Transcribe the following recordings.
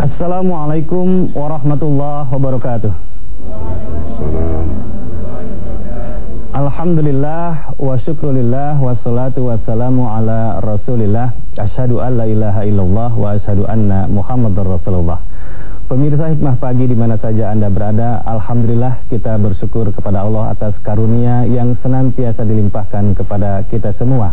Assalamualaikum warahmatullahi wabarakatuh. Alhamdulillah wa syukrulillah wassalatu wassalamu ala rasulillah Asyhadu an la ilaha illallah wa asyhadu anna muhammadar rasulullah Pemirsa Hikmah Pagi di mana saja Anda berada Alhamdulillah kita bersyukur kepada Allah atas karunia yang senantiasa dilimpahkan kepada kita semua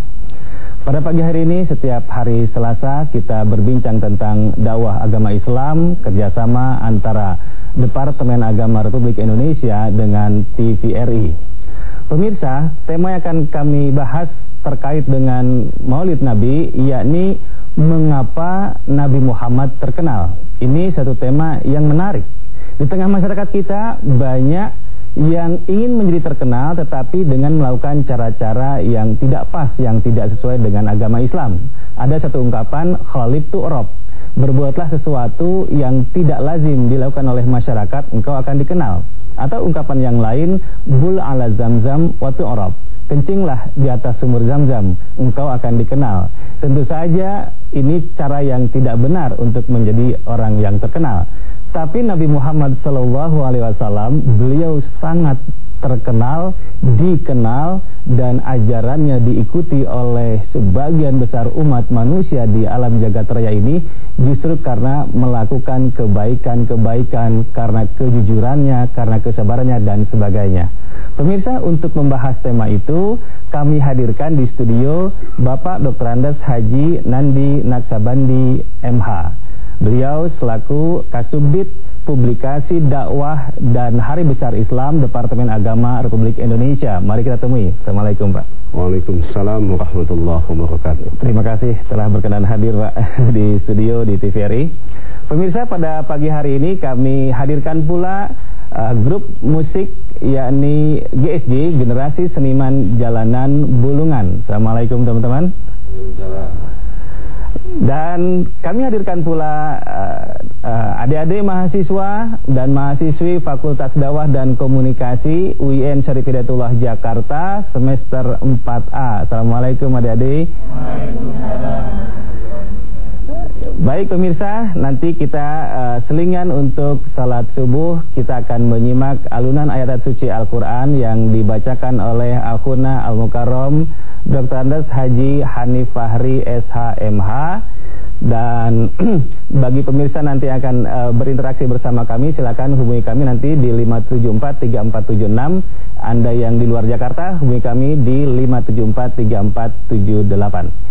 pada pagi hari ini setiap hari Selasa kita berbincang tentang dakwah agama Islam kerjasama antara Departemen Agama Republik Indonesia dengan TVRI. Pemirsa, tema yang akan kami bahas terkait dengan Maulid Nabi yakni mengapa Nabi Muhammad terkenal. Ini satu tema yang menarik. Di tengah masyarakat kita banyak yang ingin menjadi terkenal tetapi dengan melakukan cara-cara yang tidak pas, yang tidak sesuai dengan agama Islam. Ada satu ungkapan khalif tu rob, berbuatlah sesuatu yang tidak lazim dilakukan oleh masyarakat, engkau akan dikenal. Atau ungkapan yang lain, bul ala zamzam watu orob, kencinglah di atas sumur zam-zam, engkau akan dikenal. Tentu saja ini cara yang tidak benar untuk menjadi orang yang terkenal. Tapi Nabi Muhammad Wasallam beliau sangat terkenal, dikenal dan ajarannya diikuti oleh sebagian besar umat manusia di alam jagat raya ini justru karena melakukan kebaikan-kebaikan karena kejujurannya, karena kesabarannya dan sebagainya. Pemirsa untuk membahas tema itu kami hadirkan di studio Bapak Dr. Andes Haji Nandi Naksabandi MH. Beliau selaku Kasubdit Publikasi Dakwah dan Hari Besar Islam Departemen Agama Republik Indonesia. Mari kita temui. Assalamualaikum Pak. Waalaikumsalam warahmatullahi wabarakatuh. Terima kasih telah berkenan hadir Pak di studio di TVRI. Pemirsa pada pagi hari ini kami hadirkan pula uh, grup musik yakni GSJ Generasi Seniman Jalanan Bulungan. Assalamualaikum teman-teman. Dan kami hadirkan pula uh, adik-adik mahasiswa dan mahasiswi Fakultas Dakwah dan Komunikasi UIN Syarif Hidayatullah Jakarta semester 4A. Assalamualaikum adik-adik. Baik pemirsa, nanti kita uh, selingan untuk salat subuh. Kita akan menyimak alunan ayat suci Al-Quran yang dibacakan oleh Akhuna Al-Mukarram Dr. Andes Haji Hanif Fahri SHMH dan bagi pemirsa nanti akan uh, berinteraksi bersama kami silakan hubungi kami nanti di 5743476 Anda yang di luar Jakarta hubungi kami di 5743478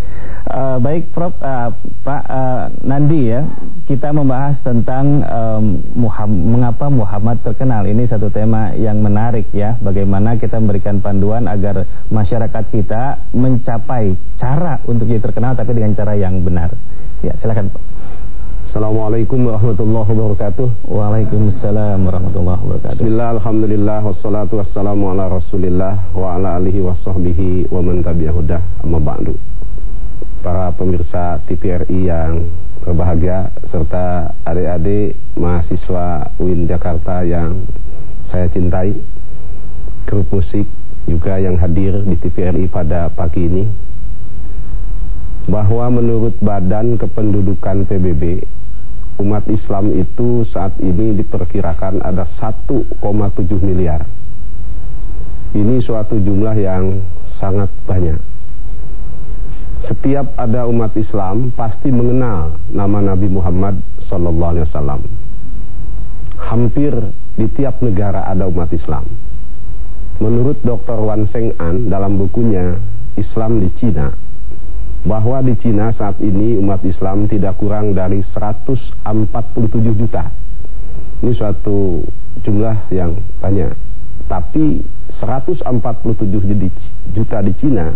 Uh, baik Prof uh, Pak uh, Nandi ya kita membahas tentang um, Muhammad, mengapa Muhammad terkenal. Ini satu tema yang menarik ya bagaimana kita memberikan panduan agar masyarakat kita mencapai cara untuk jadi terkenal tapi dengan cara yang benar. Ya silakan Pak. Assalamualaikum warahmatullahi wabarakatuh. Waalaikumsalam warahmatullahi wabarakatuh. Bismillah, alhamdulillah, wassalatu wassalamu ala rasulillah Wa ala alihi wa sahbihi wa man tabi'ahudah Amma ba'du para pemirsa TVRI yang berbahagia serta adik-adik mahasiswa UIN Jakarta yang saya cintai grup musik juga yang hadir di TVRI pada pagi ini bahwa menurut Badan Kependudukan PBB umat Islam itu saat ini diperkirakan ada 1,7 miliar. Ini suatu jumlah yang sangat banyak setiap ada umat Islam pasti mengenal nama Nabi Muhammad sallallahu alaihi wasallam. Hampir di tiap negara ada umat Islam. Menurut Dr. Wan Seng An dalam bukunya Islam di Cina, bahwa di Cina saat ini umat Islam tidak kurang dari 147 juta. Ini suatu jumlah yang banyak. Tapi 147 juta di Cina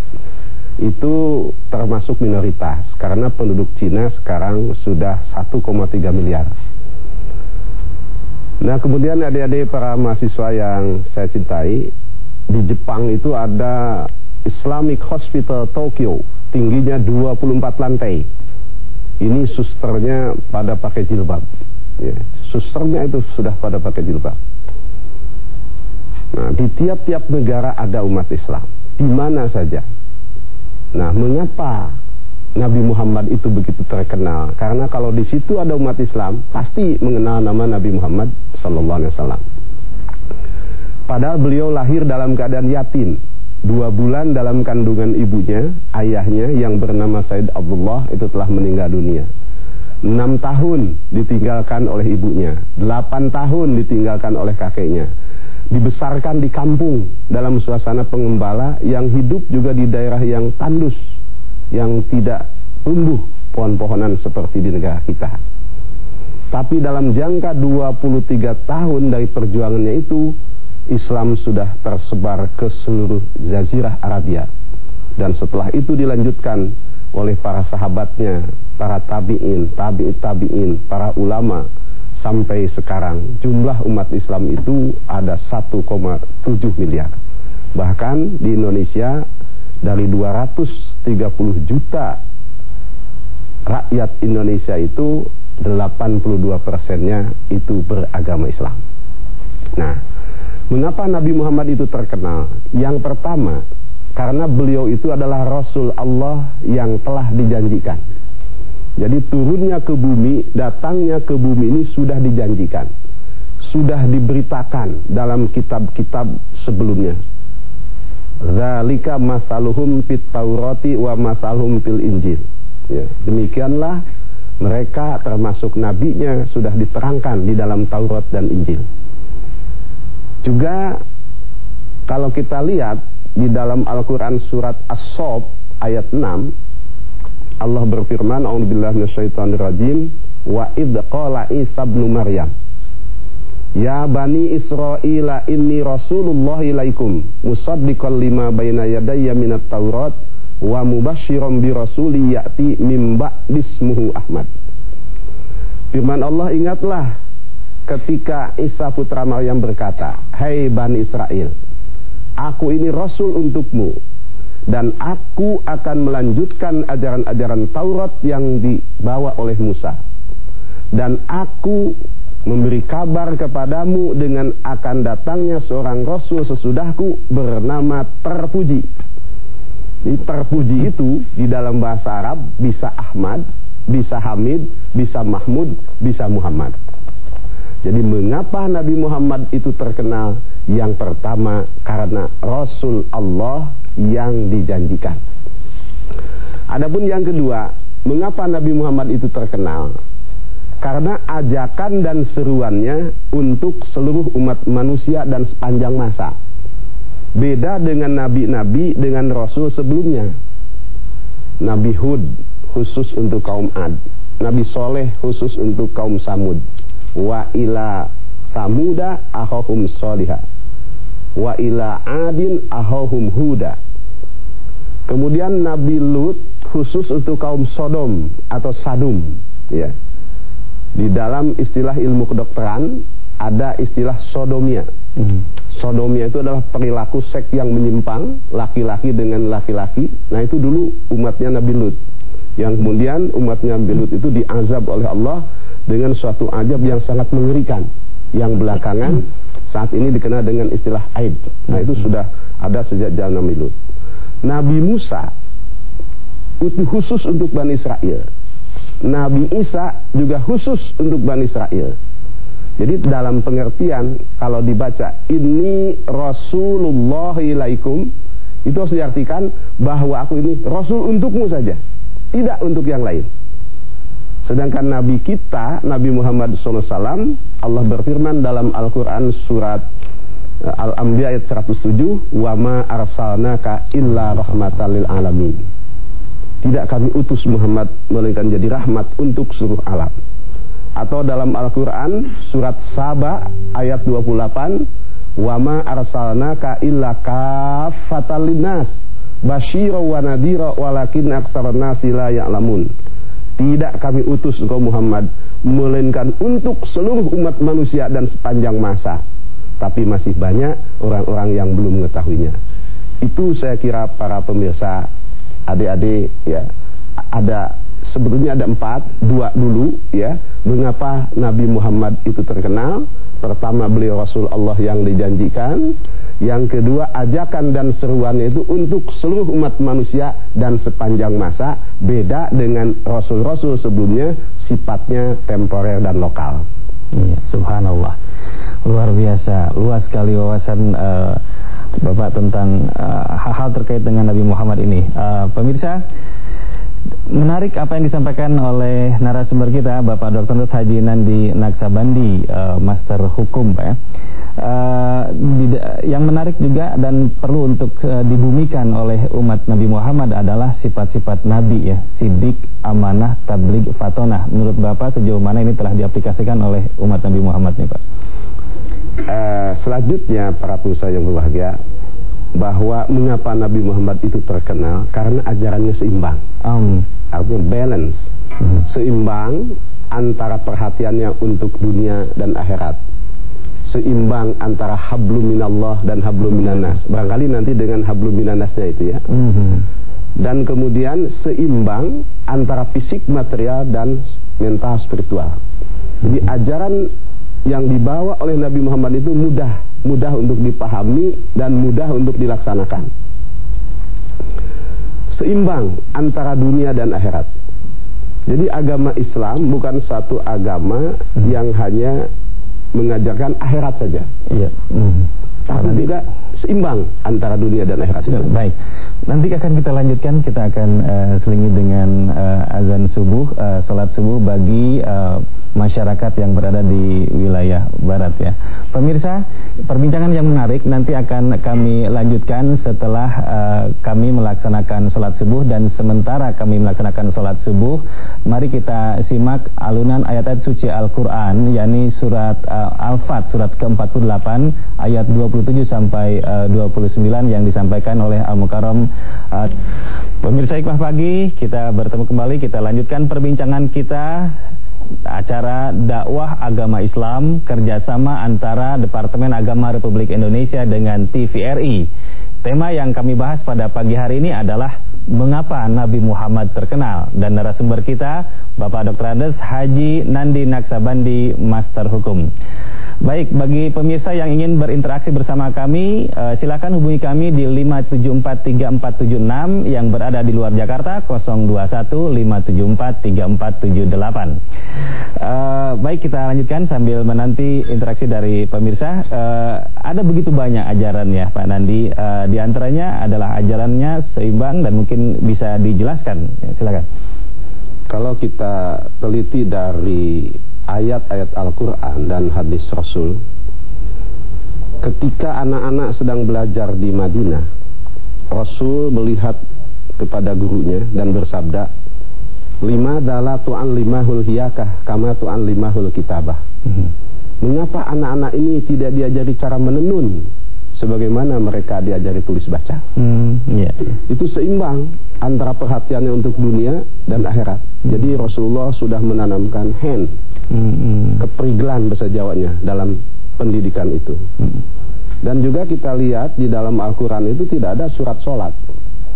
itu termasuk minoritas karena penduduk Cina sekarang sudah 1,3 miliar. Nah kemudian adik-adik para mahasiswa yang saya cintai di Jepang itu ada Islamic Hospital Tokyo tingginya 24 lantai. Ini susternya pada pakai jilbab. Ya, susternya itu sudah pada pakai jilbab. Nah di tiap-tiap negara ada umat Islam di mana saja Nah, mengapa Nabi Muhammad itu begitu terkenal? Karena kalau di situ ada umat Islam, pasti mengenal nama Nabi Muhammad sallallahu alaihi wasallam. Padahal beliau lahir dalam keadaan yatim. Dua bulan dalam kandungan ibunya, ayahnya yang bernama Said Abdullah itu telah meninggal dunia. Enam tahun ditinggalkan oleh ibunya, delapan tahun ditinggalkan oleh kakeknya. Dibesarkan di kampung dalam suasana pengembala yang hidup juga di daerah yang tandus yang tidak tumbuh pohon-pohonan seperti di negara kita. Tapi dalam jangka 23 tahun dari perjuangannya itu, Islam sudah tersebar ke seluruh jazirah Arabia. Dan setelah itu dilanjutkan oleh para sahabatnya, para tabi'in, tabi'it tabi'in, para ulama, sampai sekarang jumlah umat Islam itu ada 1,7 miliar. Bahkan di Indonesia dari 230 juta rakyat Indonesia itu 82 persennya itu beragama Islam. Nah, mengapa Nabi Muhammad itu terkenal? Yang pertama, karena beliau itu adalah Rasul Allah yang telah dijanjikan. Jadi turunnya ke bumi, datangnya ke bumi ini sudah dijanjikan. Sudah diberitakan dalam kitab-kitab sebelumnya. Zalika masaluhum fit Taurati wa masaluhum fil Injil. Ya, demikianlah mereka termasuk nabinya sudah diterangkan di dalam Taurat dan Injil. Juga kalau kita lihat di dalam Al-Qur'an surat As-Sob ayat 6 Allah berfirman, "A'udzubillahi minasyaitonirrajim wa idz qala Isa ibn Maryam" Ya Bani Israel inni Rasulullah ilaikum musaddiqan lima baina yadayya minat Taurat wa mubasysyiran bi rasuli ya'ti mim ba'dismuhu Ahmad. Firman Allah ingatlah ketika Isa putra Maryam berkata, "Hai hey Bani Israel, aku ini rasul untukmu dan aku akan melanjutkan ajaran-ajaran Taurat yang dibawa oleh Musa. Dan aku memberi kabar kepadamu dengan akan datangnya seorang rasul sesudahku bernama terpuji. Jadi terpuji itu di dalam bahasa Arab bisa Ahmad, bisa Hamid, bisa Mahmud, bisa Muhammad. Jadi mengapa Nabi Muhammad itu terkenal? Yang pertama karena Rasul Allah yang dijanjikan. Adapun yang kedua, mengapa Nabi Muhammad itu terkenal? Karena ajakan dan seruannya untuk seluruh umat manusia dan sepanjang masa. Beda dengan nabi-nabi dengan rasul sebelumnya. Nabi Hud khusus untuk kaum Ad. Nabi Soleh khusus untuk kaum Samud. Wa ila Samuda ahohum soliha. Wa ila Adin ahohum huda. Kemudian Nabi Lut khusus untuk kaum Sodom atau Sadum. Ya. Di dalam istilah ilmu kedokteran ada istilah sodomia. Hmm. Sodomia itu adalah perilaku seks yang menyimpang laki-laki dengan laki-laki. Nah itu dulu umatnya Nabi Lut. Yang kemudian umatnya Nabi Lut itu diazab oleh Allah dengan suatu azab yang sangat mengerikan. Yang belakangan saat ini dikenal dengan istilah Aid. Nah itu hmm. sudah ada sejak zaman Nabi Lut. Nabi Musa itu khusus untuk Bani Israel Nabi Isa juga khusus untuk Bani Israel. Jadi dalam pengertian kalau dibaca ini Rasulullah ilaikum itu harus diartikan bahwa aku ini Rasul untukmu saja, tidak untuk yang lain. Sedangkan Nabi kita, Nabi Muhammad SAW, Allah berfirman dalam Al-Quran surat Eh, Al-Anbiya ayat 107 wa ma arsalnaka illa rahmatan lil alamin. Tidak kami utus Muhammad melainkan jadi rahmat untuk seluruh alam. Atau dalam Al-Qur'an surat Sabah ayat 28 wa ma arsalnaka illa kaffatan linnas bashiro wa walakin aktsarun nasi la ya'lamun. Tidak kami utus engkau Muhammad melainkan untuk seluruh umat manusia dan sepanjang masa. Tapi masih banyak orang-orang yang belum mengetahuinya. Itu saya kira para pemirsa adik-adik ya ada sebetulnya ada empat, dua dulu ya. Mengapa Nabi Muhammad itu terkenal? Pertama beliau Rasul Allah yang dijanjikan. Yang kedua ajakan dan seruannya itu untuk seluruh umat manusia dan sepanjang masa. Beda dengan Rasul-Rasul sebelumnya sifatnya temporer dan lokal. Iya, subhanallah. Luar biasa, luas sekali wawasan uh, Bapak tentang eh, hal-hal uh, terkait dengan Nabi Muhammad ini. Uh, pemirsa, menarik apa yang disampaikan oleh narasumber kita Bapak Dr. Haji Nandi Naksabandi, uh, Master Hukum, Pak ya. Uh, yang menarik juga dan perlu untuk uh, dibumikan oleh umat Nabi Muhammad adalah sifat-sifat Nabi ya, sidik, amanah, tabligh, fatonah. Menurut Bapak sejauh mana ini telah diaplikasikan oleh umat Nabi Muhammad nih Pak? Uh, selanjutnya para pemirsa yang berbahagia bahwa mengapa Nabi Muhammad itu terkenal karena ajarannya seimbang. Um. Artinya balance, hmm. seimbang antara perhatiannya untuk dunia dan akhirat. Seimbang antara hablum minallah dan hablum minanas. Barangkali nanti dengan hablum minanasnya itu ya. Hmm. Dan kemudian seimbang antara fisik material dan mental spiritual. Jadi ajaran yang dibawa oleh Nabi Muhammad itu mudah, mudah untuk dipahami dan mudah untuk dilaksanakan. Seimbang antara dunia dan akhirat. Jadi agama Islam bukan satu agama yang hanya mengajarkan akhirat saja. Iya. Hmm. Tapi juga seimbang antara dunia dan akhirat. Baik. Nanti akan kita lanjutkan, kita akan uh, selingi dengan uh, azan subuh, uh, salat subuh bagi uh, masyarakat yang berada di wilayah barat ya. Pemirsa, perbincangan yang menarik nanti akan kami lanjutkan setelah uh, kami melaksanakan salat subuh dan sementara kami melaksanakan salat subuh, mari kita simak alunan ayat-ayat suci Al-Qur'an yakni surat uh, Al-Fat surat ke-48 ayat 27 sampai uh, 29 yang disampaikan oleh Al-Mukarram uh, Pemirsa Hikmah Pagi, kita bertemu kembali, kita lanjutkan perbincangan kita acara dakwah agama Islam kerjasama antara Departemen Agama Republik Indonesia dengan TVRI. Tema yang kami bahas pada pagi hari ini adalah mengapa Nabi Muhammad terkenal dan narasumber kita Bapak Dr. Andes Haji Nandi Naksabandi Master Hukum. Baik, bagi pemirsa yang ingin berinteraksi bersama kami, uh, silakan hubungi kami di 5743476 yang berada di luar Jakarta 0215743478. Uh, baik, kita lanjutkan sambil menanti interaksi dari pemirsa. Uh, ada begitu banyak ajaran ya Pak Nandi. Uh, di antaranya adalah ajarannya seimbang dan mungkin bisa dijelaskan. Ya, silakan. Kalau kita teliti dari ayat-ayat Al-Quran dan hadis Rasul ketika anak-anak sedang belajar di Madinah Rasul melihat kepada gurunya dan bersabda lima dala tu'an limahul hiyakah kama tu'an limahul kitabah hmm. mengapa anak-anak ini tidak diajari cara menenun sebagaimana mereka diajari tulis baca hmm, yeah. itu seimbang antara perhatiannya untuk dunia dan akhirat hmm. jadi Rasulullah sudah menanamkan hand hmm. keprigelan bahasa Jawanya dalam pendidikan itu. Hmm. Dan juga kita lihat di dalam Al-Quran itu tidak ada surat sholat.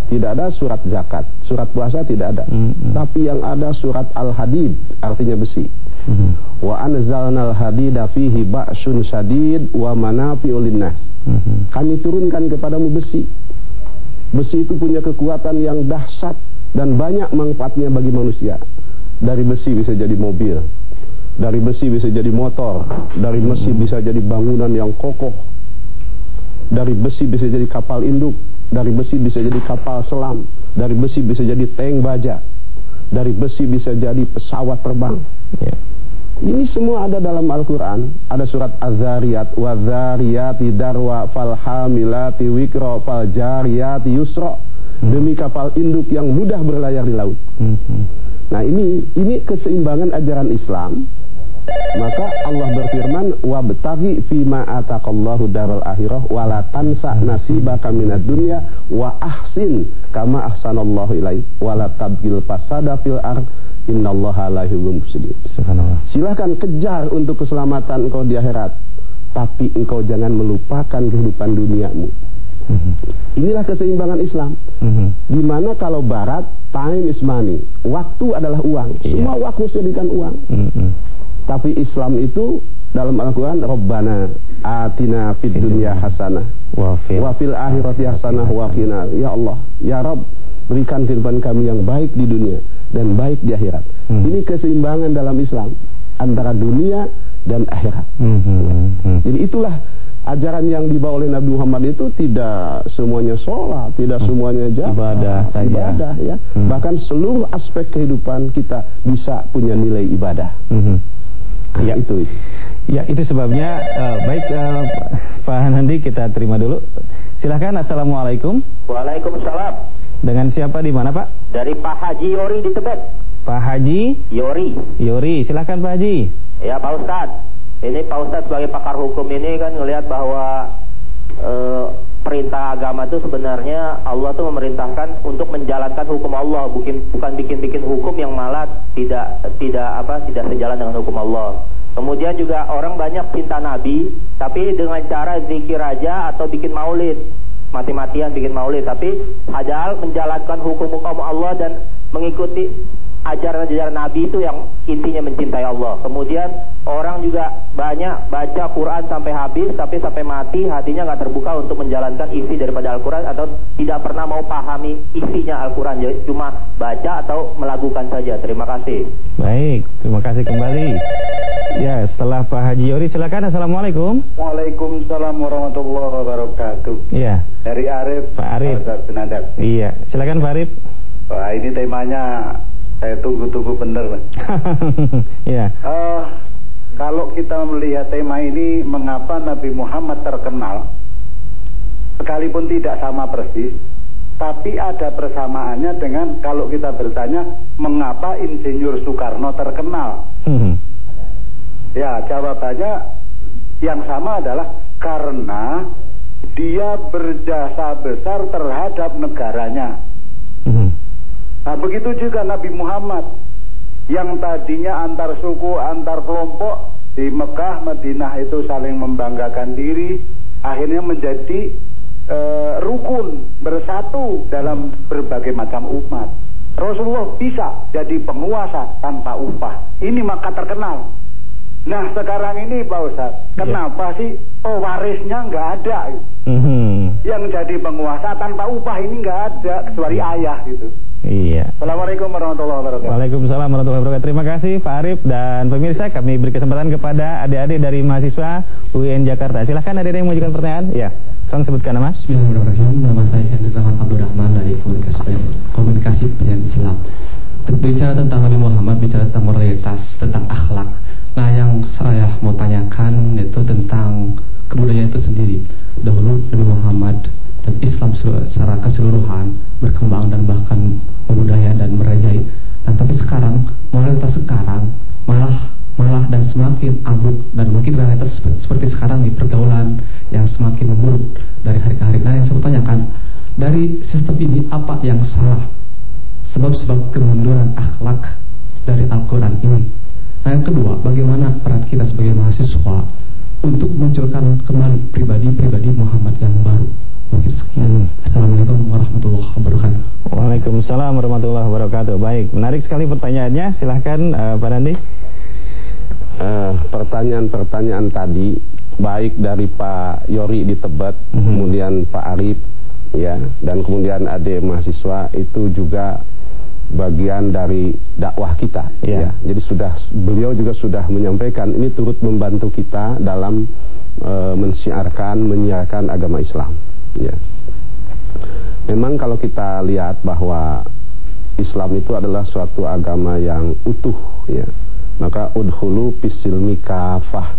Tidak ada surat zakat. Surat puasa tidak ada. Hmm. Tapi yang ada surat Al-Hadid, artinya besi. Hmm. Wa anzalnal hadida fihi ba'sun sadid wa manafi'ul linnas. Hmm. Kami turunkan kepadamu besi. Besi itu punya kekuatan yang dahsyat dan banyak manfaatnya bagi manusia. Dari besi bisa jadi mobil, dari besi bisa jadi motor, dari besi bisa jadi bangunan yang kokoh, dari besi bisa jadi kapal induk, dari besi bisa jadi kapal selam, dari besi bisa jadi tank baja, dari besi bisa jadi pesawat terbang. Ya. Ini semua ada dalam Al-Quran. Ada surat Az-Zariyat. Wadzariyati darwa falhamilati wikro faljariyati yusro Demi kapal induk yang mudah berlayar di laut. Hmm. Nah ini ini keseimbangan ajaran Islam maka Allah berfirman wabtaghi fima ataqallahu daral akhirah wala tansa nasibaka minad dunya wa ahsin kama ahsanallahu ilaik wala tabgil fasada fil ard innallaha la yuhibbul mufsidin. Silakan kejar untuk keselamatan engkau di akhirat, tapi engkau jangan melupakan kehidupan duniamu. Hmm. Inilah keseimbangan Islam. Hmm. Di mana kalau Barat time is money, waktu adalah uang. Yeah. Semua waktu jadikan uang. Hmm. Tapi Islam itu dalam Al-Quran Rabbana atina fid dunya hasanah wa fil akhirati hasanah wa qina ya Allah ya Rabb berikan kehidupan kami yang baik di dunia dan baik di akhirat hmm. ini keseimbangan dalam Islam antara dunia dan akhirat. Hmm. hmm. jadi itulah ajaran yang dibawa oleh Nabi Muhammad itu tidak semuanya sholat, tidak hmm. semuanya jamaah, ibadah saja. Ibadah ya. Hmm. Bahkan seluruh aspek kehidupan kita bisa punya nilai ibadah. Hmm. Nah, ya itu. Ya itu sebabnya uh, baik uh, Pak Hanandi kita terima dulu. Silahkan Assalamualaikum. Waalaikumsalam. Dengan siapa di mana Pak? Dari Pak Haji Yori di Tebet. Pak Haji Yori. Yori, silahkan Pak Haji. Ya Pak Ustadz. Ini Pak Ustadz sebagai pakar hukum ini kan ngelihat bahwa uh, perintah agama itu sebenarnya Allah tuh memerintahkan untuk menjalankan hukum Allah bukan bukan bikin-bikin hukum yang malah tidak tidak apa tidak sejalan dengan hukum Allah. Kemudian juga orang banyak cinta Nabi, tapi dengan cara zikir aja atau bikin maulid. Mati-matian bikin maulid, tapi padahal menjalankan hukum-hukum Allah dan mengikuti ajaran-ajaran Nabi itu yang intinya mencintai Allah. Kemudian orang juga banyak baca Quran sampai habis, tapi sampai mati hatinya nggak terbuka untuk menjalankan isi daripada Al-Quran atau tidak pernah mau pahami isinya Al-Quran. Jadi cuma baca atau melakukan saja. Terima kasih. Baik, terima kasih kembali. Ya, setelah Pak Haji Yori silakan. Assalamualaikum. Waalaikumsalam warahmatullahi wabarakatuh. Iya. Dari Arif. Pak Arif. Iya, silakan Pak Arif. Wah, ini temanya saya tunggu-tunggu bener. ya. Uh, kalau kita melihat tema ini mengapa Nabi Muhammad terkenal, sekalipun tidak sama persis, tapi ada persamaannya dengan kalau kita bertanya mengapa Insinyur Soekarno terkenal. Hmm. ya jawabannya yang sama adalah karena dia berjasa besar terhadap negaranya. Hmm. Nah begitu juga Nabi Muhammad yang tadinya antar suku, antar kelompok di Mekah, Madinah itu saling membanggakan diri, akhirnya menjadi e, rukun bersatu dalam berbagai macam umat. Rasulullah bisa jadi penguasa tanpa upah. Ini maka terkenal. Nah sekarang ini Pak Ustadz, kenapa yeah. sih pewarisnya nggak ada? Mm -hmm. Yang jadi penguasa tanpa upah ini nggak ada kecuali ayah gitu. Iya. Assalamualaikum warahmatullahi wabarakatuh. Waalaikumsalam warahmatullahi wabarakatuh. Terima kasih Pak Arif dan pemirsa. Kami beri kesempatan kepada adik-adik dari mahasiswa UIN Jakarta. Silahkan adik-adik yang mengajukan pertanyaan. Iya. Tolong sebutkan nama. Bismillahirrahmanirrahim. Nama saya Hendrik Rahman Abdul Rahman dari Komunikasi Komunikasi Penyiaran Islam. Bicara tentang Nabi Muhammad, bicara tentang moralitas, tentang akhlak. Nah, yang saya mau tanyakan itu tentang kebudayaan itu sendiri. Dahulu Nabi Muhammad dan Islam secara keseluruhan berkembang dan bahkan membudaya dan merajai. Dan tapi sekarang moralitas sekarang malah malah dan semakin ambruk dan mungkin realitas seperti sekarang di pergaulan yang semakin memburuk dari hari ke hari. Nah yang saya tanyakan dari sistem ini apa yang salah? Sebab-sebab kemunduran akhlak dari Al-Quran ini. Nah yang kedua, bagaimana peran kita sebagai mahasiswa untuk munculkan kembali pribadi-pribadi Waalaikumsalam warahmatullahi wabarakatuh. Baik, menarik sekali pertanyaannya. Silahkan uh, Pak Nandi. Uh, pertanyaan-pertanyaan tadi baik dari Pak Yori di Tebet, mm -hmm. kemudian Pak Arif ya, dan kemudian adik mahasiswa itu juga bagian dari dakwah kita yeah. ya. Jadi sudah beliau juga sudah menyampaikan ini turut membantu kita dalam uh, mensiarkan menyiarkan agama Islam ya. Memang kalau kita lihat bahwa Islam itu adalah suatu agama yang utuh ya. Maka udhulu pisilmi kafah.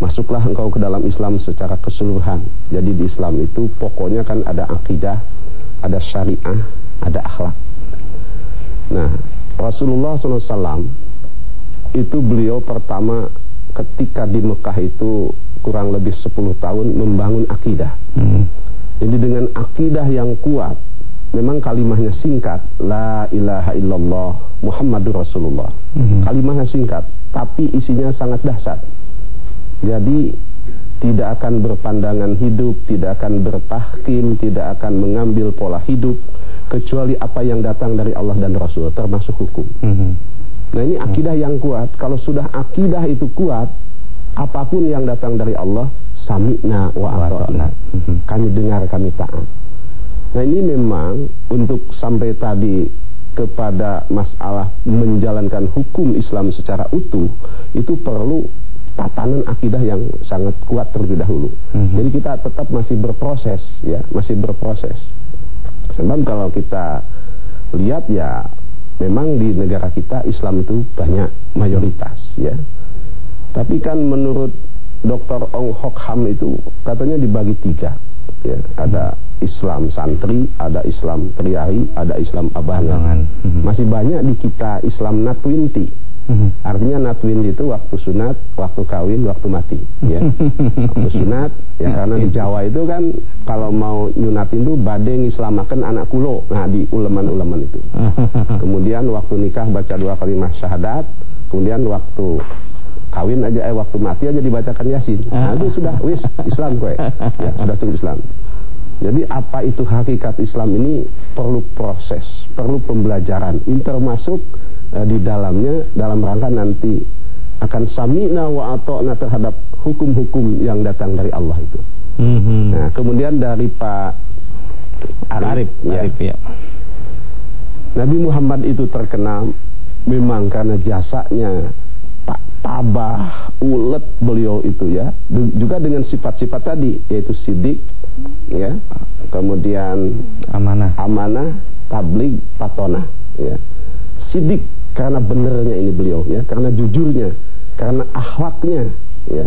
Masuklah engkau ke dalam Islam secara keseluruhan. Jadi di Islam itu pokoknya kan ada akidah, ada syariah, ada akhlak. Nah, Rasulullah SAW itu beliau pertama ketika di Mekah itu kurang lebih 10 tahun membangun akidah. Hmm. Jadi dengan akidah yang kuat, memang kalimahnya singkat, la ilaha illallah Muhammadur Rasulullah. Hmm. Kalimahnya singkat, tapi isinya sangat dahsyat. Jadi tidak akan berpandangan hidup, tidak akan bertahkim, tidak akan mengambil pola hidup kecuali apa yang datang dari Allah dan Rasul termasuk hukum. Mm -hmm. Nah ini akidah yang kuat. Kalau sudah akidah itu kuat, apa pun yang datang dari Allah, sami'na wa ata'na. -hmm. Kami dengar, kami taat. Nah ini memang untuk sampai tadi kepada masalah menjalankan hukum Islam secara utuh itu perlu tatanan akidah yang sangat kuat terlebih dahulu. Mm -hmm. Jadi kita tetap masih berproses ya, masih berproses. Sebab kalau kita lihat ya memang di negara kita Islam itu banyak mayoritas ya. Tapi kan menurut Dr. Ong Hok Ham itu katanya dibagi tiga ya. Ada Islam santri, ada Islam priai, ada Islam abangan. Mhm. Masih banyak di kita Islam natwinti Mhm. Artinya natwin itu waktu sunat, waktu kawin, waktu mati. Ya. waktu sunat, ya karena di Jawa itu kan kalau mau nyunatin itu badeng islamakan anak kulo. Nah di uleman-uleman itu. Kemudian waktu nikah baca dua kalimat syahadat. Kemudian waktu kawin aja eh waktu mati aja dibacakan yasin. Nah itu sudah wis Islam kue. Ya, sudah cukup Islam. Jadi apa itu hakikat Islam ini perlu proses, perlu pembelajaran. Ini termasuk uh, di dalamnya dalam rangka nanti akan samina wa ata'na terhadap hukum-hukum yang datang dari Allah itu. Mm -hmm. Nah, kemudian dari Pak Arif, Arif, ya. Arif ya. Nabi Muhammad itu terkenal memang karena jasanya tabah, ulet beliau itu ya. Juga dengan sifat-sifat tadi yaitu sidik, ya kemudian amanah amanah tablik patona ya sidik karena benernya ini beliau ya karena jujurnya karena akhlaknya ya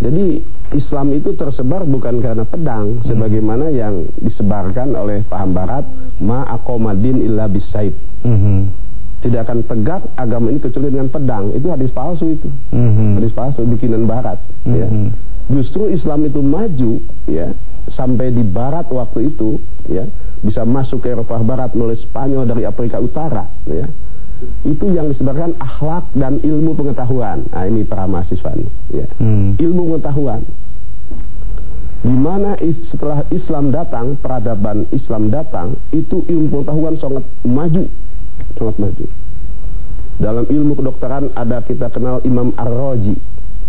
jadi Islam itu tersebar bukan karena pedang hmm. sebagaimana yang disebarkan oleh paham barat ma akomadin illa bisaid hmm. Tidak akan tegak agama ini kecuali dengan pedang. Itu hadis palsu itu. Hmm. hadis palsu bikinan barat hmm. ya justru Islam itu maju ya sampai di barat waktu itu ya bisa masuk ke Eropa Barat melalui Spanyol dari Afrika Utara ya. Itu yang disebabkan akhlak dan ilmu pengetahuan. Nah ini para mahasiswa ini ya. Hmm. ilmu pengetahuan. Di mana setelah Islam datang peradaban Islam datang itu ilmu pengetahuan sangat maju sangat maju dalam ilmu kedokteran ada kita kenal Imam Ar-Raji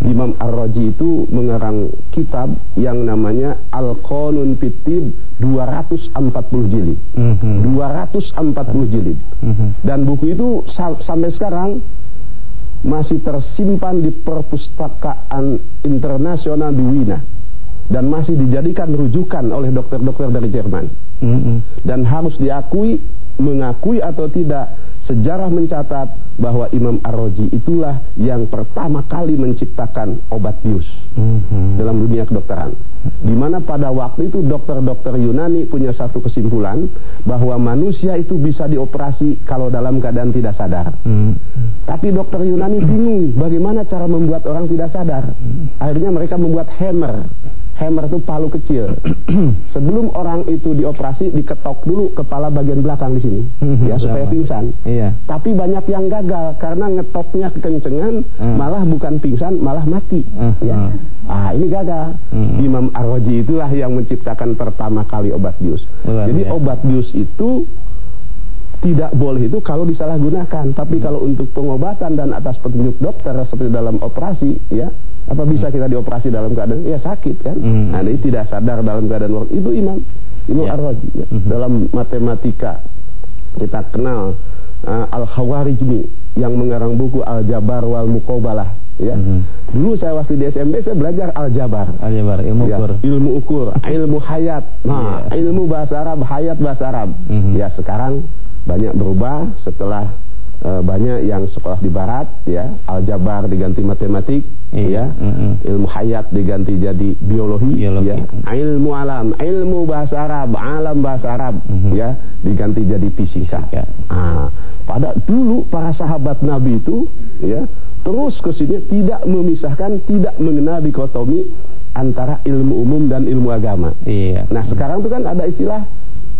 Imam Ar-Raji itu mengarang kitab yang namanya Al-Qanun Fitib 240 jilid. Mm -hmm. 240 jilid. Mm -hmm. Dan buku itu sa sampai sekarang masih tersimpan di perpustakaan internasional di Wina dan masih dijadikan rujukan oleh dokter-dokter dari Jerman. Mm -hmm. Dan harus diakui, mengakui atau tidak Sejarah mencatat bahwa Imam Ar-Raji itulah yang pertama kali menciptakan obat bius mm-hmm. dalam dunia kedokteran. Di mana pada waktu itu dokter-dokter Yunani punya satu kesimpulan bahwa manusia itu bisa dioperasi kalau dalam keadaan tidak sadar. Mm-hmm. Tapi dokter Yunani bingung bagaimana cara membuat orang tidak sadar. Akhirnya mereka membuat hammer hammer itu palu kecil. Sebelum orang itu dioperasi diketok dulu kepala bagian belakang di sini mhm, ya supaya pingsan. Iya. Tapi banyak yang gagal karena ngetoknya kekencengan uh. malah bukan pingsan malah mati uh, ya. Ah ini gagal. Uh. Imam Ar-Raji itulah yang menciptakan pertama kali obat bius. Jadi ya. obat bius itu tidak boleh itu kalau disalahgunakan. Tapi hmm. kalau untuk pengobatan dan atas petunjuk dokter seperti dalam operasi, ya apa bisa kita dioperasi dalam keadaan ya sakit kan? Hmm. Nah, ini tidak sadar dalam keadaan waktu itu imam Imam ya. Ar-Razi ya. hmm. dalam matematika kita kenal uh, Al-Khawarizmi yang mengarang buku Al-Jabar wal Muqabalah ya. Hmm. Dulu saya masih di SMP saya belajar Al-Jabar. Al-Jabar ilmu ya, ukur. Ilmu ukur, ilmu hayat. Nah, yeah. ilmu bahasa Arab, hayat bahasa Arab. Hmm. Ya sekarang banyak berubah setelah e, banyak yang sekolah di barat ya aljabar diganti matematik iya. ya mm -hmm. ilmu hayat diganti jadi biologi, biologi. ya ilmu alam ilmu bahasa Arab alam bahasa Arab mm -hmm. ya diganti jadi fisika ya. ah pada dulu para sahabat Nabi itu ya terus ke sini tidak memisahkan tidak mengenal dikotomi antara ilmu umum dan ilmu agama. Iya. Nah, sekarang itu kan ada istilah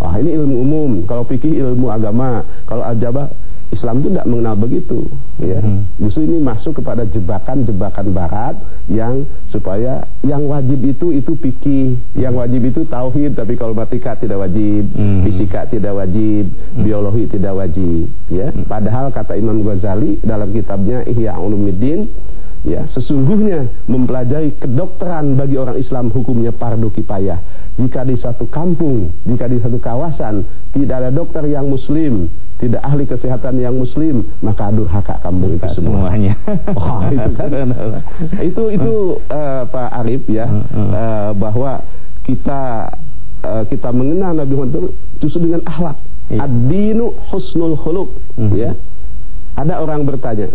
Wah ini ilmu umum, kalau fikih ilmu agama, kalau ajabah Islam itu tidak mengenal begitu ya. Hmm. Justru ini masuk kepada jebakan-jebakan barat yang supaya yang wajib itu itu fikih, yang wajib itu tauhid tapi kalau matematika tidak wajib, hmm. fisika tidak wajib, hmm. biologi tidak wajib ya. Hmm. Padahal kata Imam Ghazali dalam kitabnya Ihya Ulumuddin ya sesungguhnya mempelajari kedokteran bagi orang Islam hukumnya fardu kifayah jika di satu kampung jika di satu kawasan tidak ada dokter yang muslim tidak ahli kesehatan yang muslim maka durhaka kamu itu semua. semuanya. Oh, itu kan. Itu itu uh, Pak Arif ya uh, bahwa kita uh, kita mengenal Nabi Muhammad justru dengan akhlak. Iya. ad-dinu husnul khuluq hmm. ya. Ada orang bertanya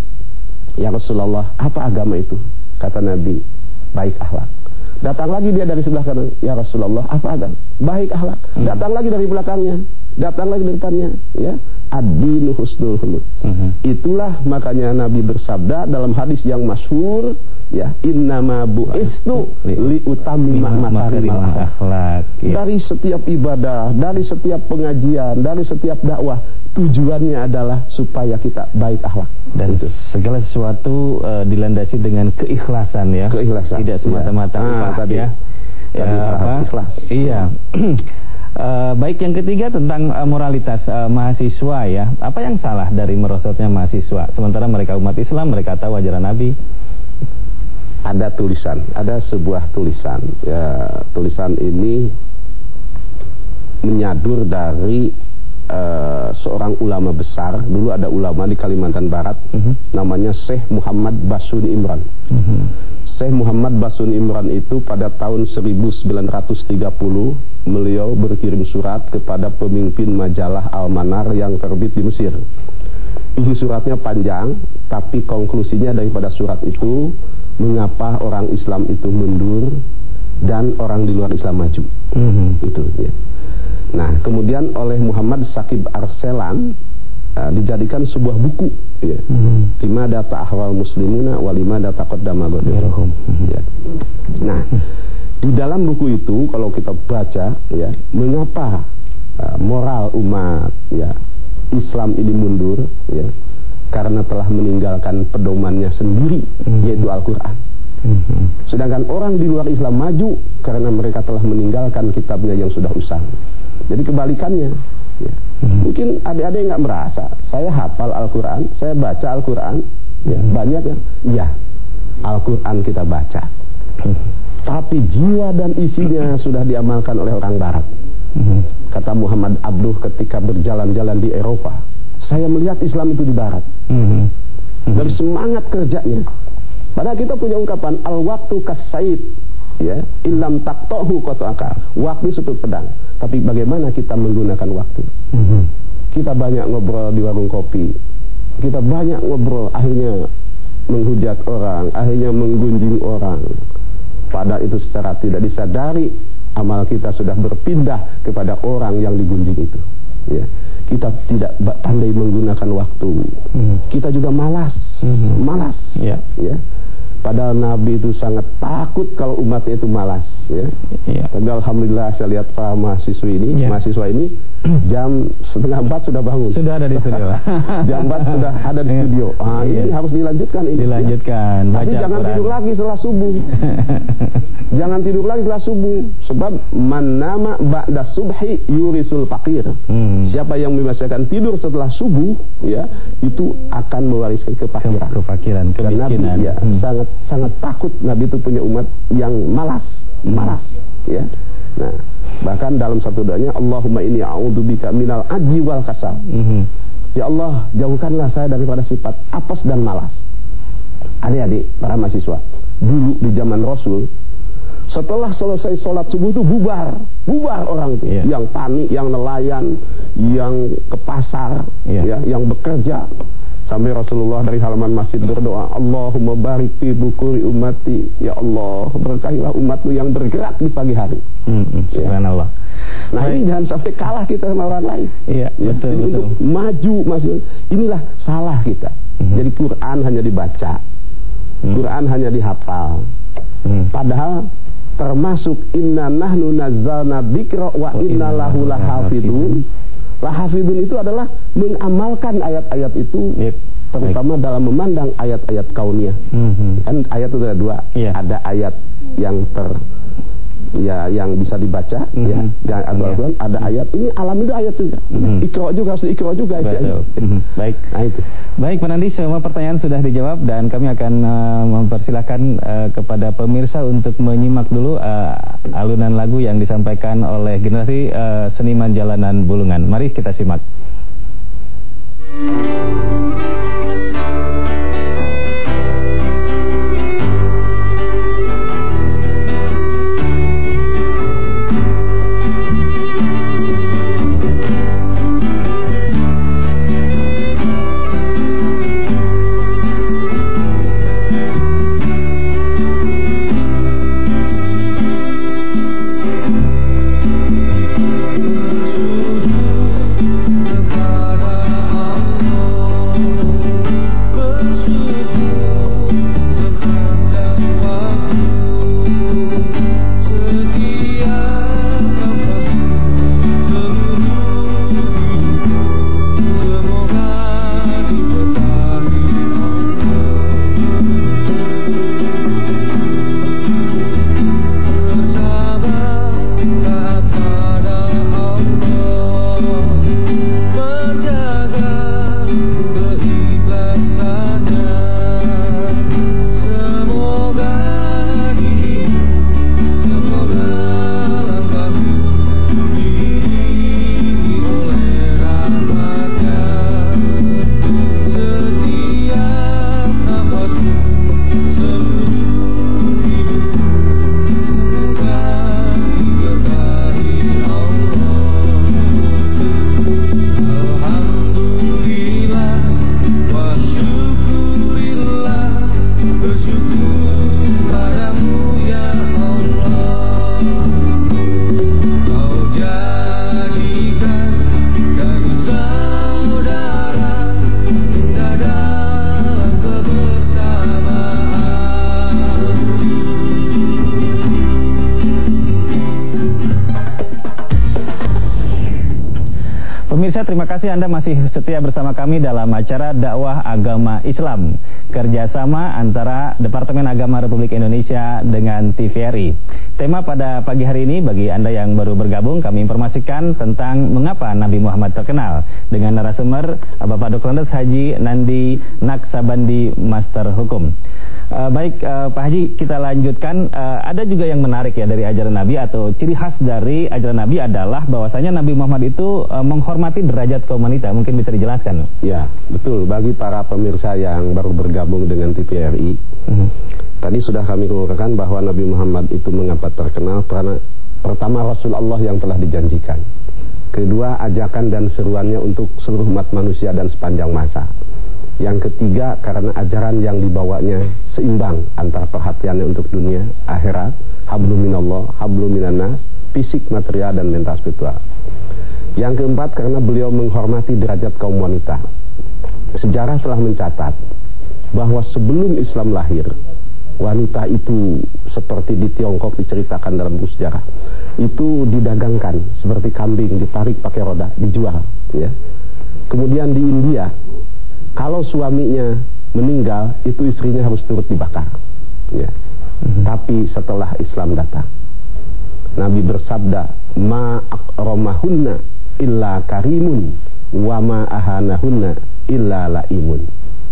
ya Rasulullah apa agama itu kata Nabi baik akhlak Datang lagi dia dari sebelah kanan, ya Rasulullah, apa agama? Baik akhlak. Hmm. Datang lagi dari belakangnya, datang lagi dari depannya, ya. Ad-dinu husnul khuluq. Hmm. Itulah makanya Nabi bersabda dalam hadis yang masyhur ya innama bu'istu li utami makarimal akhlak ya. dari setiap ibadah dari setiap pengajian dari setiap dakwah tujuannya adalah supaya kita baik akhlak dan itu segala sesuatu uh, dilandasi dengan keikhlasan ya keikhlasan tidak semata-mata ya. ah, tadi ya, ya apa ikhlas iya Uh, baik yang ketiga tentang uh, moralitas uh, mahasiswa ya. Apa yang salah dari merosotnya mahasiswa? Sementara mereka umat Islam, mereka tahu ajaran Nabi. Ada tulisan, ada sebuah tulisan. Ya, tulisan ini menyadur dari uh, seorang ulama besar. Dulu ada ulama di Kalimantan Barat, uh mhm. -huh. namanya Syekh Muhammad Basun Imran. Uh mhm. -huh. Syekh Muhammad Basun Imran itu pada tahun 1930 beliau berkirim surat kepada pemimpin majalah Al-Manar yang terbit di Mesir. Isi suratnya panjang, tapi konklusinya daripada surat itu mengapa orang Islam itu mundur dan orang di luar Islam maju. Mm -hmm. Itu ya. Nah, kemudian oleh Muhammad Sakib Arselan uh, dijadikan sebuah buku ya. Hmm. Lima data ahwal muslimuna wa lima data qaddama hmm. ya. Nah, di dalam buku itu kalau kita baca ya, mengapa uh, moral umat ya Islam ini mundur ya karena telah meninggalkan pedomannya sendiri hmm. yaitu Al-Qur'an. Hmm. Sedangkan orang di luar Islam maju karena mereka telah meninggalkan kitabnya yang sudah usang. Jadi kebalikannya. Ya. Hmm. Mungkin adik-adik nggak merasa, saya hafal Al-Quran, saya baca Al-Quran, ya, hmm. banyak yang, ya, Al-Quran kita baca. Hmm. Tapi jiwa dan isinya sudah diamalkan oleh orang Barat. Kata Muhammad Abduh ketika berjalan-jalan di Eropa, saya melihat Islam itu di Barat. Dari semangat kerjanya. Padahal kita punya ungkapan al-waktu kasaid ya ilam taktohu akal. Waktu seperti pedang. Tapi bagaimana kita menggunakan waktu? Mm -hmm. kita banyak ngobrol di warung kopi. Kita banyak ngobrol akhirnya menghujat orang akhirnya menggunjing orang. Pada itu secara tidak disadari amal kita sudah berpindah kepada orang yang digunjing itu. Ya kita tidak pandai menggunakan waktu. Hmm. kita juga malas. Hmm. malas. Ya. Ya Padahal Nabi itu sangat takut kalau umatnya itu malas. Ya. Ya. Tapi alhamdulillah saya lihat para mahasiswa ini, ya. mahasiswa ini jam setengah empat sudah bangun. Sudah ada di studio. jam empat sudah ada di studio. Ah, ya. ini harus dilanjutkan ini. Dilanjutkan. Ya. Tapi jangan Quran. tidur lagi setelah subuh. jangan tidur lagi setelah subuh. Sebab man nama ba'da subhi yurisul fakir. Hmm. Siapa yang memaksakan tidur setelah subuh, ya itu akan mewariskan kefakiran. Kefakiran, kemiskinan. Karena ya, hmm. sangat sangat takut Nabi itu punya umat yang malas, malas, ya. Nah, bahkan dalam satu doanya Allahumma inni a'udzubika minal ajzi wal kasal. Mm -hmm. Ya Allah, jauhkanlah saya daripada sifat apes dan malas. Adik-adik, para mahasiswa, dulu di zaman Rasul, setelah selesai sholat subuh itu bubar, bubar orang itu, yeah. yang tani, yang nelayan, yang ke pasar, yeah. ya, yang bekerja, Sampai Rasulullah dari halaman masjid berdoa, Allahumma barik fi bukuri umati. Ya Allah, berkahilah umatmu yang bergerak di pagi hari. Hmm, hmm ya. Subhanallah. Nah Baik. ini jangan sampai kalah kita sama orang lain. Iya, ya. betul, Jadi betul. Untuk maju masih inilah salah kita. Hmm. Jadi Quran hanya dibaca. Hmm. Quran hanya dihafal. Hmm. Padahal termasuk inna nahnu nazzalna dzikra wa inna lahu lahafidun Lahafidun itu adalah mengamalkan ayat-ayat itu Yep. terutama dalam memandang ayat-ayat kauniyah. Mhm. Kan ayat itu ada dua. Iya. Ada ayat yang ter ya yang bisa dibaca Mhm. ya yang ada. Al-Quran, ada ayat ini alam itu ayat juga Mhm. ikro juga harus ikro juga itu ayat. Mhm. Baik. nah itu Baik Pak Nandi, semua pertanyaan sudah dijawab dan kami akan uh, mempersilahkan uh, kepada pemirsa untuk menyimak dulu uh, alunan lagu yang disampaikan oleh generasi uh, seniman jalanan Bulungan. Mari kita simak. Pemirsa, terima kasih Anda masih setia bersama kami dalam acara dakwah agama Islam kerjasama antara Departemen Agama Republik Indonesia dengan TVRI. Tema pada pagi hari ini bagi Anda yang baru bergabung kami informasikan tentang mengapa Nabi Muhammad terkenal dengan narasumber Bapak Dr. Andes Haji Nandi Naksabandi Master Hukum. Uh, baik uh, Pak Haji kita lanjutkan uh, ada juga yang menarik ya dari ajaran Nabi atau ciri khas dari ajaran Nabi adalah bahwasanya Nabi Muhammad itu uh, menghormati derajat kaum wanita mungkin bisa dijelaskan ya betul bagi para pemirsa yang baru bergabung dengan TVRI Mhm. Tadi sudah kami kemukakan bahwa Nabi Muhammad itu mengapa terkenal karena pertama Rasul Allah yang telah dijanjikan. Kedua ajakan dan seruannya untuk seluruh umat manusia dan sepanjang masa. Yang ketiga karena ajaran yang dibawanya seimbang antara perhatiannya untuk dunia, akhirat, hablum minallah, hablum minannas, fisik, material dan mental spiritual. Yang keempat karena beliau menghormati derajat kaum wanita. Sejarah telah mencatat bahwa sebelum Islam lahir wanita itu seperti di Tiongkok diceritakan dalam buku sejarah itu didagangkan seperti kambing ditarik pakai roda dijual ya kemudian di India kalau suaminya meninggal itu istrinya harus turut dibakar ya tapi setelah Islam datang Nabi bersabda ma akromahunna illa karimun wa ma ahanahunna illa laimun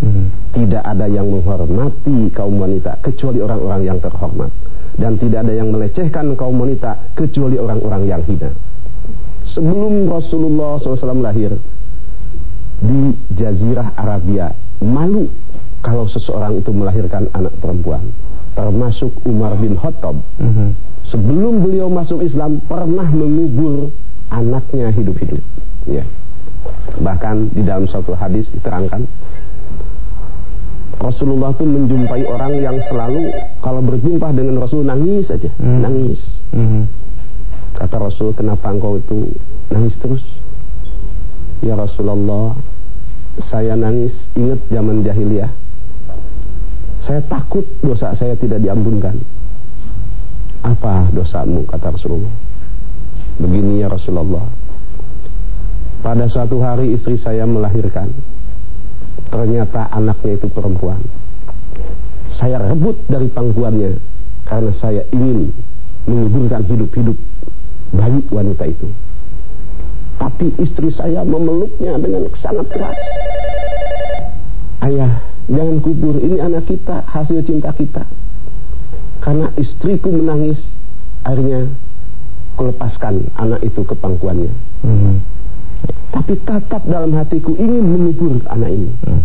Mhm. tidak ada yang menghormati kaum wanita kecuali orang-orang yang terhormat dan tidak ada yang melecehkan kaum wanita kecuali orang-orang yang hina. Sebelum Rasulullah SAW lahir di Jazirah Arabia malu kalau seseorang itu melahirkan anak perempuan, termasuk Umar bin Khattab. Mhm. Sebelum beliau masuk Islam pernah mengubur anaknya hidup-hidup. Ya. Bahkan di dalam satu hadis diterangkan Rasulullah itu menjumpai orang yang selalu kalau berjumpa dengan Rasul nangis saja, Hmm. nangis. Mhm. Kata Rasul, kenapa engkau itu nangis terus? Ya Rasulullah, saya nangis ingat zaman jahiliyah. Saya takut dosa saya tidak diampunkan. Apa dosamu? Kata Rasulullah. Begini ya Rasulullah. Pada suatu hari istri saya melahirkan. Ternyata anaknya itu perempuan. Saya rebut dari pangkuannya karena saya ingin menguburkan hidup-hidup bayi wanita itu. Tapi istri saya memeluknya dengan sangat keras. Ayah, jangan kubur, ini anak kita, hasil cinta kita. Karena istriku menangis, akhirnya kulepaskan anak itu ke pangkuannya. Hmm. Tapi tetap dalam hatiku ingin mengubur anak ini. Hmm.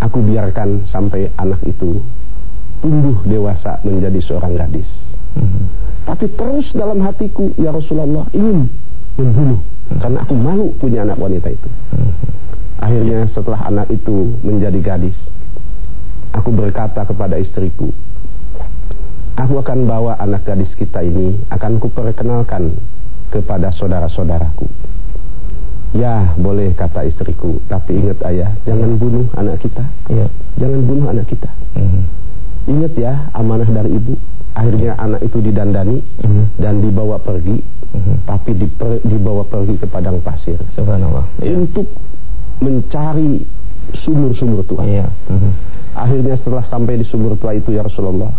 Aku biarkan sampai anak itu tumbuh dewasa menjadi seorang gadis. Hmm. Tapi terus dalam hatiku, ya Rasulullah, ingin membunuh. Karena aku malu punya anak wanita itu. Akhirnya setelah anak itu menjadi gadis, aku berkata kepada istriku, aku akan bawa anak gadis kita ini, akan kuperkenalkan kepada saudara-saudaraku. Ya, boleh kata istriku, tapi ingat ayah, jangan bunuh anak kita. Ya. Jangan bunuh anak kita. Hmm. Ingat ya, amanah dari ibu. Akhirnya anak itu didandani hmm. dan dibawa pergi -hmm. tapi diper, dibawa pergi ke padang pasir. Subhanallah. Ya. Untuk mencari sumur-sumur tua. Ya. -hmm. Akhirnya setelah sampai di sumur tua itu ya Rasulullah,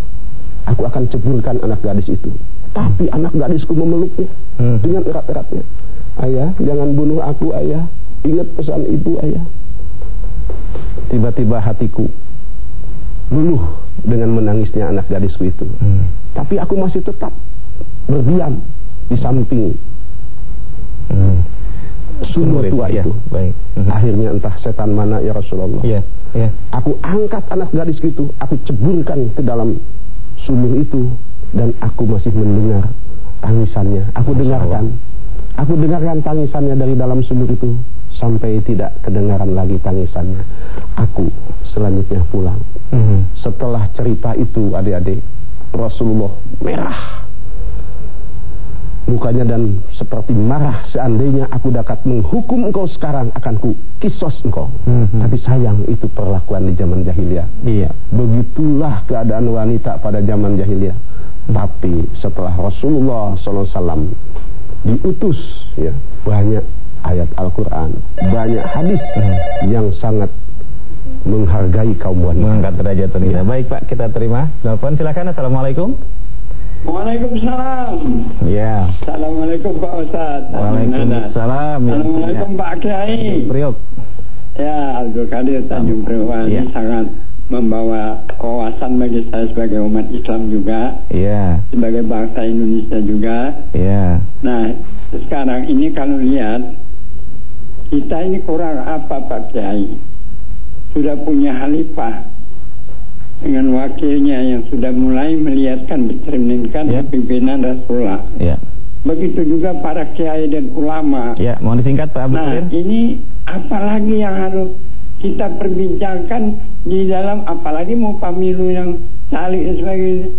aku akan ceburkan anak gadis itu. Tapi anak gadisku memeluknya hmm. dengan erat-eratnya. Ayah, jangan bunuh aku, ayah. Ingat pesan ibu, ayah. Tiba-tiba hatiku luluh dengan menangisnya anak gadisku itu. Hmm. Tapi aku masih tetap berdiam di samping hmm. sumur tua ya. itu. Baik. Hmm. Akhirnya entah setan mana ya Rasulullah. Ya. Ya. Aku angkat anak gadis itu, aku ceburkan ke dalam sumur itu dan aku masih mendengar tangisannya. Aku dengarkan. Aku dengarkan tangisannya dari dalam sumur itu sampai tidak kedengaran lagi tangisannya. Aku selanjutnya pulang. -hmm. Setelah cerita itu adik-adik, Rasulullah merah mukanya dan seperti marah seandainya aku dapat menghukum engkau sekarang akan ku kisos engkau. Mm-hmm. tapi sayang itu perlakuan di zaman jahiliyah. Iya. Begitulah keadaan wanita pada zaman jahiliyah. Tapi setelah Rasulullah SAW diutus ya banyak ayat Al-Quran banyak hadis mm-hmm. yang sangat menghargai kaum wanita. Mengangkat derajat wanita. Ya. baik Pak kita terima. Telepon silakan. Assalamualaikum Waalaikumsalam. Ya. Assalamualaikum Pak Ustaz. Waalaikumsalam. Assalamualaikum ya. Pak Kiai. Priok. Ya, Abdul Kadir Tanjung Priok ya. sangat membawa kewawasan bagi saya sebagai umat Islam juga. Iya. Sebagai bangsa Indonesia juga. Iya. Nah, sekarang ini kalau lihat kita ini kurang apa Pak Kiai? Sudah punya khalifah dengan wakilnya yang sudah mulai melihatkan mencerminkan yeah. pimpinan Rasulullah. Yeah. Begitu juga para kiai dan ulama. Ya, mau disingkat Pak Abu Nah, ini apalagi yang harus kita perbincangkan di dalam apalagi mau pemilu yang salih dan sebagainya.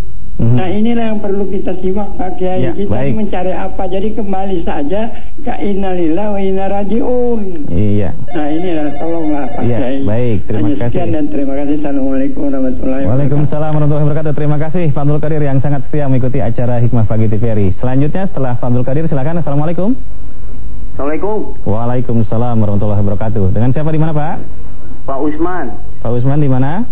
Hmm. Nah inilah yang perlu kita simak Pak Kiai. Ya, kita baik. mencari apa? Jadi kembali saja ke innalillah wa inna rajiun. Iya. Nah inilah tolonglah Pak ya, Kiai. Baik, terima Hanya kasih. dan terima kasih. Assalamualaikum warahmatullahi wabarakatuh. Waalaikumsalam warahmatullahi wabarakatuh. Terima kasih Pak Abdul Kadir yang sangat setia mengikuti acara Hikmah Pagi TVRI. Selanjutnya setelah Pak Abdul Kadir silakan. Assalamualaikum. Assalamualaikum. Waalaikumsalam warahmatullahi wabarakatuh. Dengan siapa di mana Pak? Pak Usman. Pak Usman di mana?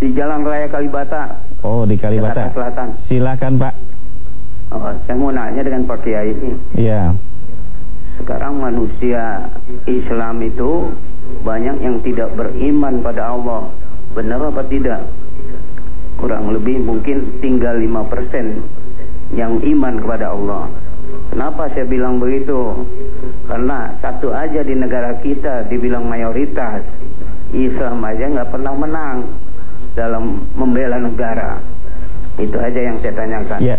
Di Jalan Raya Kalibata. Oh, di Kalibata. Jakarta Selatan. Silakan, Pak. Oh, saya mau nanya dengan Pak Kiai ini. Iya. Sekarang manusia Islam itu banyak yang tidak beriman pada Allah. Benar apa tidak? Kurang lebih mungkin tinggal 5% yang iman kepada Allah. Kenapa saya bilang begitu? Karena satu aja di negara kita dibilang mayoritas. Islam aja nggak pernah menang dalam membela negara. Itu aja yang saya tanyakan. Ya.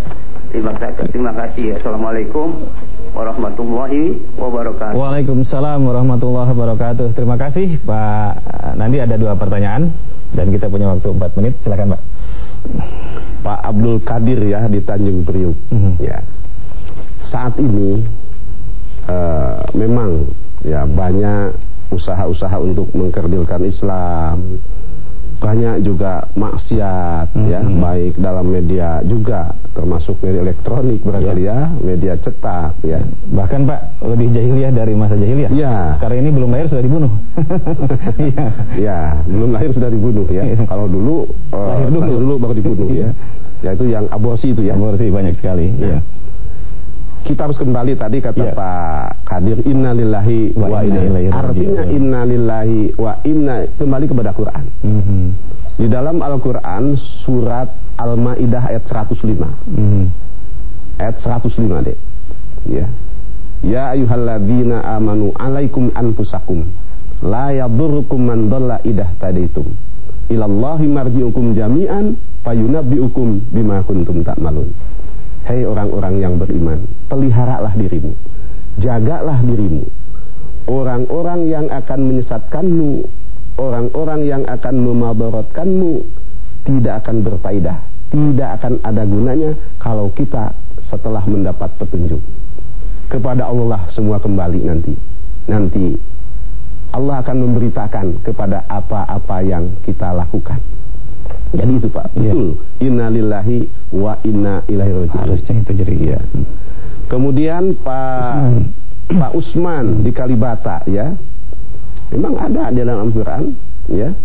Terima kasih. Terima kasih. Assalamualaikum warahmatullahi wabarakatuh. Waalaikumsalam warahmatullahi wabarakatuh. Terima kasih Pak. Nanti ada dua pertanyaan dan kita punya waktu 4 menit. Silakan Pak. Pak Abdul Kadir ya di Tanjung Priuk. Mm -hmm. Ya. Saat ini uh, memang ya banyak usaha-usaha untuk mengkerdilkan Islam banyak juga maksiat hmm. ya. baik dalam media juga termasuk media elektronik barangkali ya. ya media cetak ya. Bahkan Pak lebih jahiliyah dari masa jahiliyah. Ya karena ini belum lahir sudah dibunuh. Ya. ya belum lahir sudah dibunuh ya. Iya. kalau dulu lahir dulu, lahir dulu baru dibunuh ya. Yaitu yang aborsi itu ya. Aborsi banyak sekali ya, ya kita harus kembali tadi kata yeah. Pak Kadir innalillahi wa, wa inna ilaihi artinya innalillahi wa inna kembali kepada Quran. Mm -hmm. di dalam Al-Quran surat Al-Maidah ayat 105 mm -hmm. ayat 105 deh ya. Ya ayyuhalladzina amanu alaikum anfusakum la yadurrukum man dhalla idah tadaitum. Ilallahi marji'ukum jami'an fayunabbi'ukum bima kuntum ta'malun Hei orang-orang yang beriman, peliharalah dirimu, jagalah dirimu. Orang-orang yang akan menyesatkanmu, orang-orang yang akan memabaratkanmu, tidak akan berfaedah, tidak akan ada gunanya kalau kita setelah mendapat petunjuk. Kepada Allah semua kembali nanti. Nanti Allah akan memberitakan kepada apa-apa yang kita lakukan. Jadi itu Pak, iya. betul. Ya. Innalillahi wa inna ilaihi raji'un. Harusnya itu jadi ya. Kemudian Pak Usman. Pak Usman di Kalibata ya. Memang ada di dalam Al-Qur'an ya.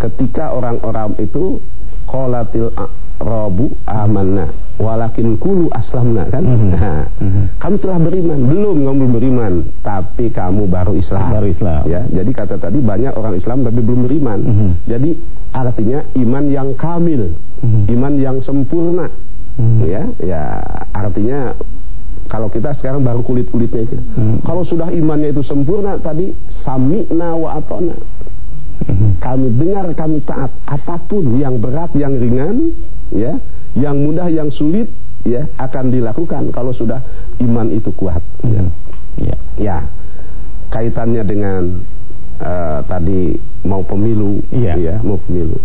Ketika orang-orang itu qolatil Rabu amanna walakin kulu aslamna kan mm -hmm. nah, mm -hmm. kamu telah beriman belum kamu belum beriman tapi kamu baru Islam baru Islam ya jadi kata tadi banyak orang Islam tapi belum beriman mm -hmm. jadi artinya iman yang kamil mm -hmm. iman yang sempurna mm -hmm. ya ya artinya kalau kita sekarang baru kulit-kulitnya itu mm -hmm. kalau sudah imannya itu sempurna tadi sami'na wa atona. Kami dengar, kami taat apa pun yang berat, yang ringan, ya, yang mudah, yang sulit, ya, akan dilakukan kalau sudah iman itu kuat. Ya, mhm. ya, ya. kaitannya dengan uh, tadi mau pemilu, ya. ya, mau pemilu.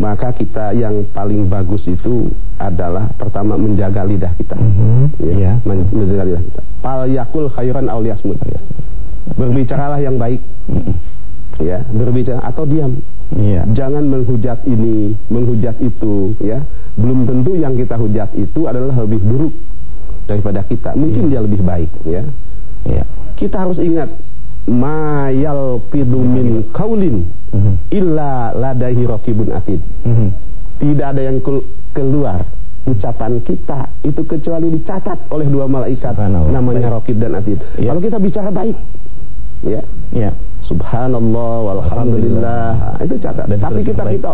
Maka kita yang paling bagus itu adalah pertama menjaga lidah kita, mm -hmm. ya, ya. menjaga lidah kita. Pal yakul khairan auliasmud. Berbicaralah yang baik. Mm -hmm ya berbicara atau diam ya. jangan menghujat ini menghujat itu ya belum tentu yang kita hujat itu adalah lebih buruk daripada kita mungkin ya. dia lebih baik ya ya kita harus ingat mayal pidumin kaulin mhm. illa ladahi rokibun atid mhm. tidak ada yang keluar ucapan kita itu kecuali dicatat oleh dua malaikat namanya Rokib dan Atid. Kalau kita bicara baik, ya, ya. Subhanallah walhamdulillah. Itu catat tapi kita kita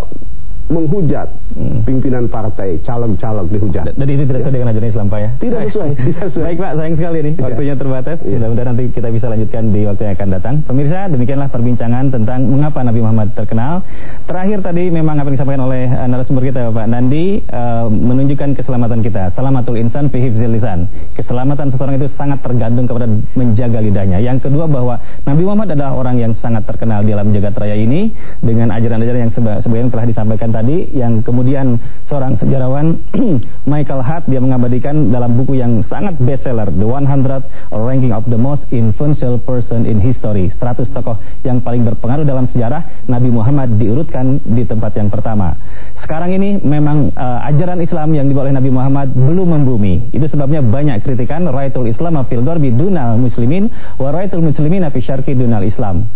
menghujat hmm. pimpinan partai, caleg-caleg dihujat. Dan itu tidak sesuai dengan ajaran Islam Pak ya? Tidak sesuai. tidak sesuai. Baik Pak, sayang sekali nih waktunya terbatas. Ya. Mudah-mudahan nanti kita bisa lanjutkan di waktu yang akan datang. Pemirsa, demikianlah perbincangan tentang mengapa Nabi Muhammad terkenal. Terakhir tadi memang apa yang disampaikan oleh uh, narasumber kita Pak Nandi uh, menunjukkan keselamatan kita. Selamatul insan fi hifzil lisan. Keselamatan seseorang itu sangat tergantung kepada menjaga lidahnya. Yang kedua bahwa Nabi Muhammad adalah orang yang sangat terkenal di dalam jagat raya ini dengan ajaran-ajaran yang seba sebagian telah disampaikan tadi yang kemudian seorang sejarawan Michael Hart dia mengabadikan dalam buku yang sangat bestseller The 100 Ranking of the Most Influential Person in History. 100 tokoh yang paling berpengaruh dalam sejarah Nabi Muhammad diurutkan di tempat yang pertama. Sekarang ini memang uh, ajaran Islam yang dibawa oleh Nabi Muhammad belum membumi. Itu sebabnya banyak kritikan Raitul Islam fil darbi dunal muslimin wa Raitul muslimin fi syarqi dunal Islam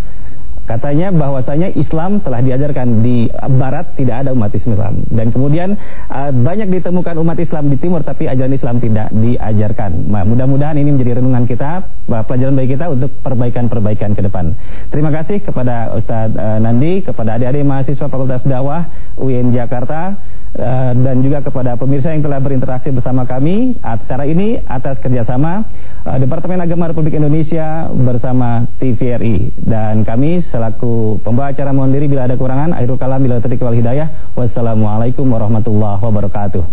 Katanya bahwasanya Islam telah diajarkan di barat tidak ada umat Islam dan kemudian uh, banyak ditemukan umat Islam di timur tapi ajaran Islam tidak diajarkan. Nah, mudah-mudahan ini menjadi renungan kita, pelajaran bagi kita untuk perbaikan-perbaikan ke depan. Terima kasih kepada Ustadz uh, Nandi, kepada adik-adik mahasiswa Fakultas Dakwah UIN Jakarta Eh, dan juga kepada pemirsa yang telah berinteraksi bersama kami acara ini atas kerjasama eh, Departemen Agama Republik Indonesia bersama TVRI dan kami selaku pembawa acara mohon diri bila ada kekurangan akhirul kalam bila tadi wal hidayah wassalamualaikum warahmatullahi wabarakatuh.